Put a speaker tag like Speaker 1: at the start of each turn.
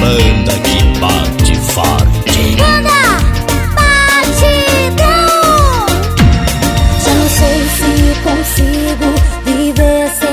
Speaker 1: Manda que bate forte.
Speaker 2: Manda! Batidão! Já não sei se consigo viver sem.